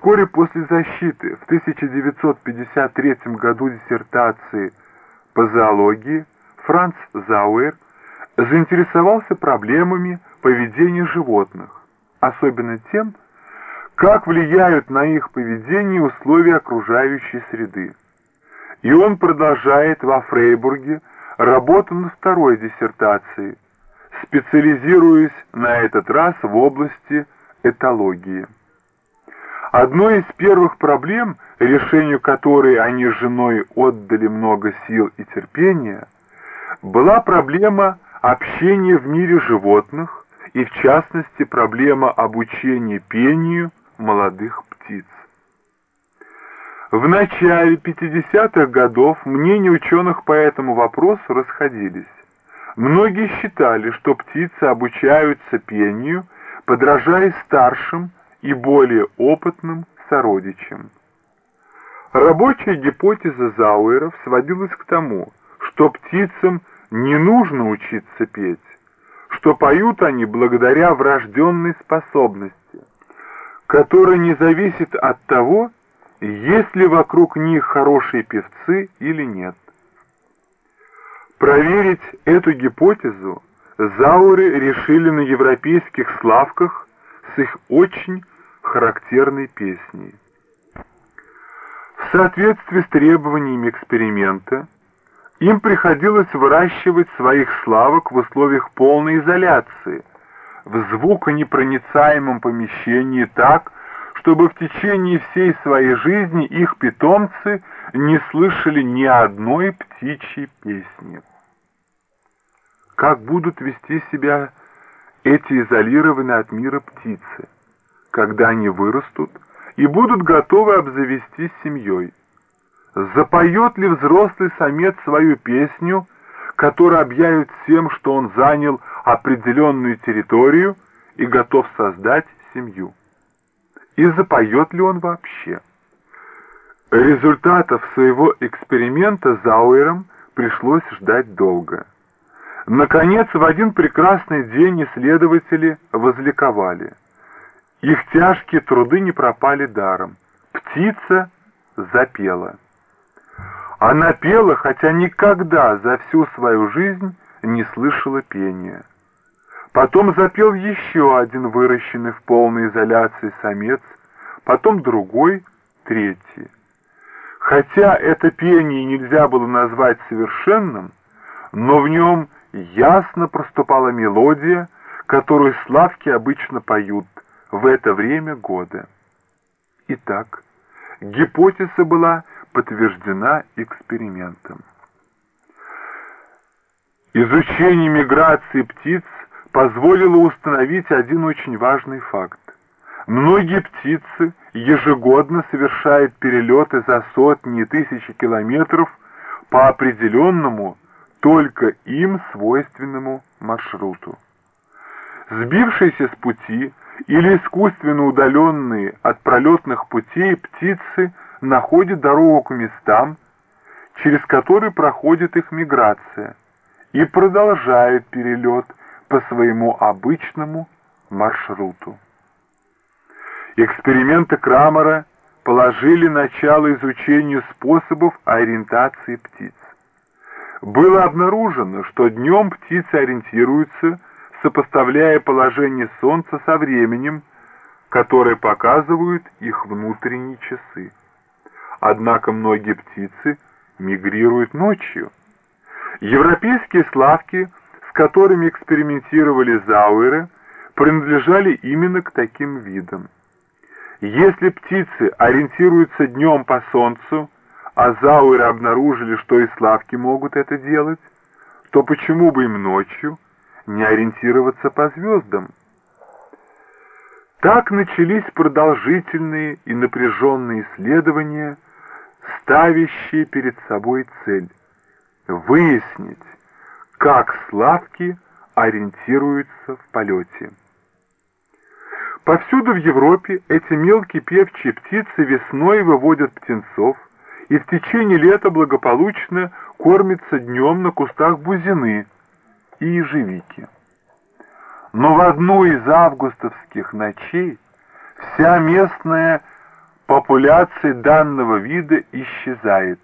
Вскоре после защиты в 1953 году диссертации по зоологии Франц Зауэр заинтересовался проблемами поведения животных, особенно тем, как влияют на их поведение условия окружающей среды. И он продолжает во Фрейбурге работу над второй диссертацией, специализируясь на этот раз в области этологии. Одной из первых проблем, решению которой они с женой отдали много сил и терпения, была проблема общения в мире животных и, в частности, проблема обучения пению молодых птиц. В начале 50-х годов мнения ученых по этому вопросу расходились. Многие считали, что птицы обучаются пению, подражая старшим и более опытным сородичам. Рабочая гипотеза Зауэров сводилась к тому, что птицам не нужно учиться петь, что поют они благодаря врожденной способности, которая не зависит от того, есть ли вокруг них хорошие певцы или нет. Проверить эту гипотезу Зауры решили на европейских славках с их очень характерной песней. В соответствии с требованиями эксперимента, им приходилось выращивать своих славок в условиях полной изоляции, в звуконепроницаемом помещении так, чтобы в течение всей своей жизни их питомцы не слышали ни одной птичьей песни как будут вести себя эти изолированные от мира птицы, когда они вырастут и будут готовы обзавестись семьей. Запоет ли взрослый самец свою песню, которая объявит всем, что он занял определенную территорию и готов создать семью? И запоет ли он вообще? Результатов своего эксперимента Зауэром пришлось ждать долго. Наконец, в один прекрасный день исследователи возликовали. Их тяжкие труды не пропали даром. Птица запела. Она пела, хотя никогда за всю свою жизнь не слышала пения. Потом запел еще один выращенный в полной изоляции самец, потом другой, третий. Хотя это пение нельзя было назвать совершенным, но в нем ясно проступала мелодия, которую славки обычно поют в это время года. Итак, гипотеза была подтверждена экспериментом. Изучение миграции птиц позволило установить один очень важный факт. Многие птицы ежегодно совершают перелеты за сотни и тысячи километров по определенному только им свойственному маршруту. Сбившиеся с пути или искусственно удаленные от пролетных путей птицы находят дорогу к местам, через которые проходит их миграция, и продолжают перелет по своему обычному маршруту. Эксперименты Крамера положили начало изучению способов ориентации птиц было обнаружено, что днем птицы ориентируются, сопоставляя положение Солнца со временем, которое показывают их внутренние часы. Однако многие птицы мигрируют ночью. Европейские славки, с которыми экспериментировали Зауэры, принадлежали именно к таким видам. Если птицы ориентируются днем по Солнцу, а Зауэры обнаружили, что и славки могут это делать, то почему бы им ночью не ориентироваться по звездам? Так начались продолжительные и напряженные исследования, ставящие перед собой цель – выяснить, как славки ориентируются в полете. Повсюду в Европе эти мелкие певчие птицы весной выводят птенцов – и в течение лета благополучно кормится днем на кустах бузины и ежевики. Но в одну из августовских ночей вся местная популяция данного вида исчезает.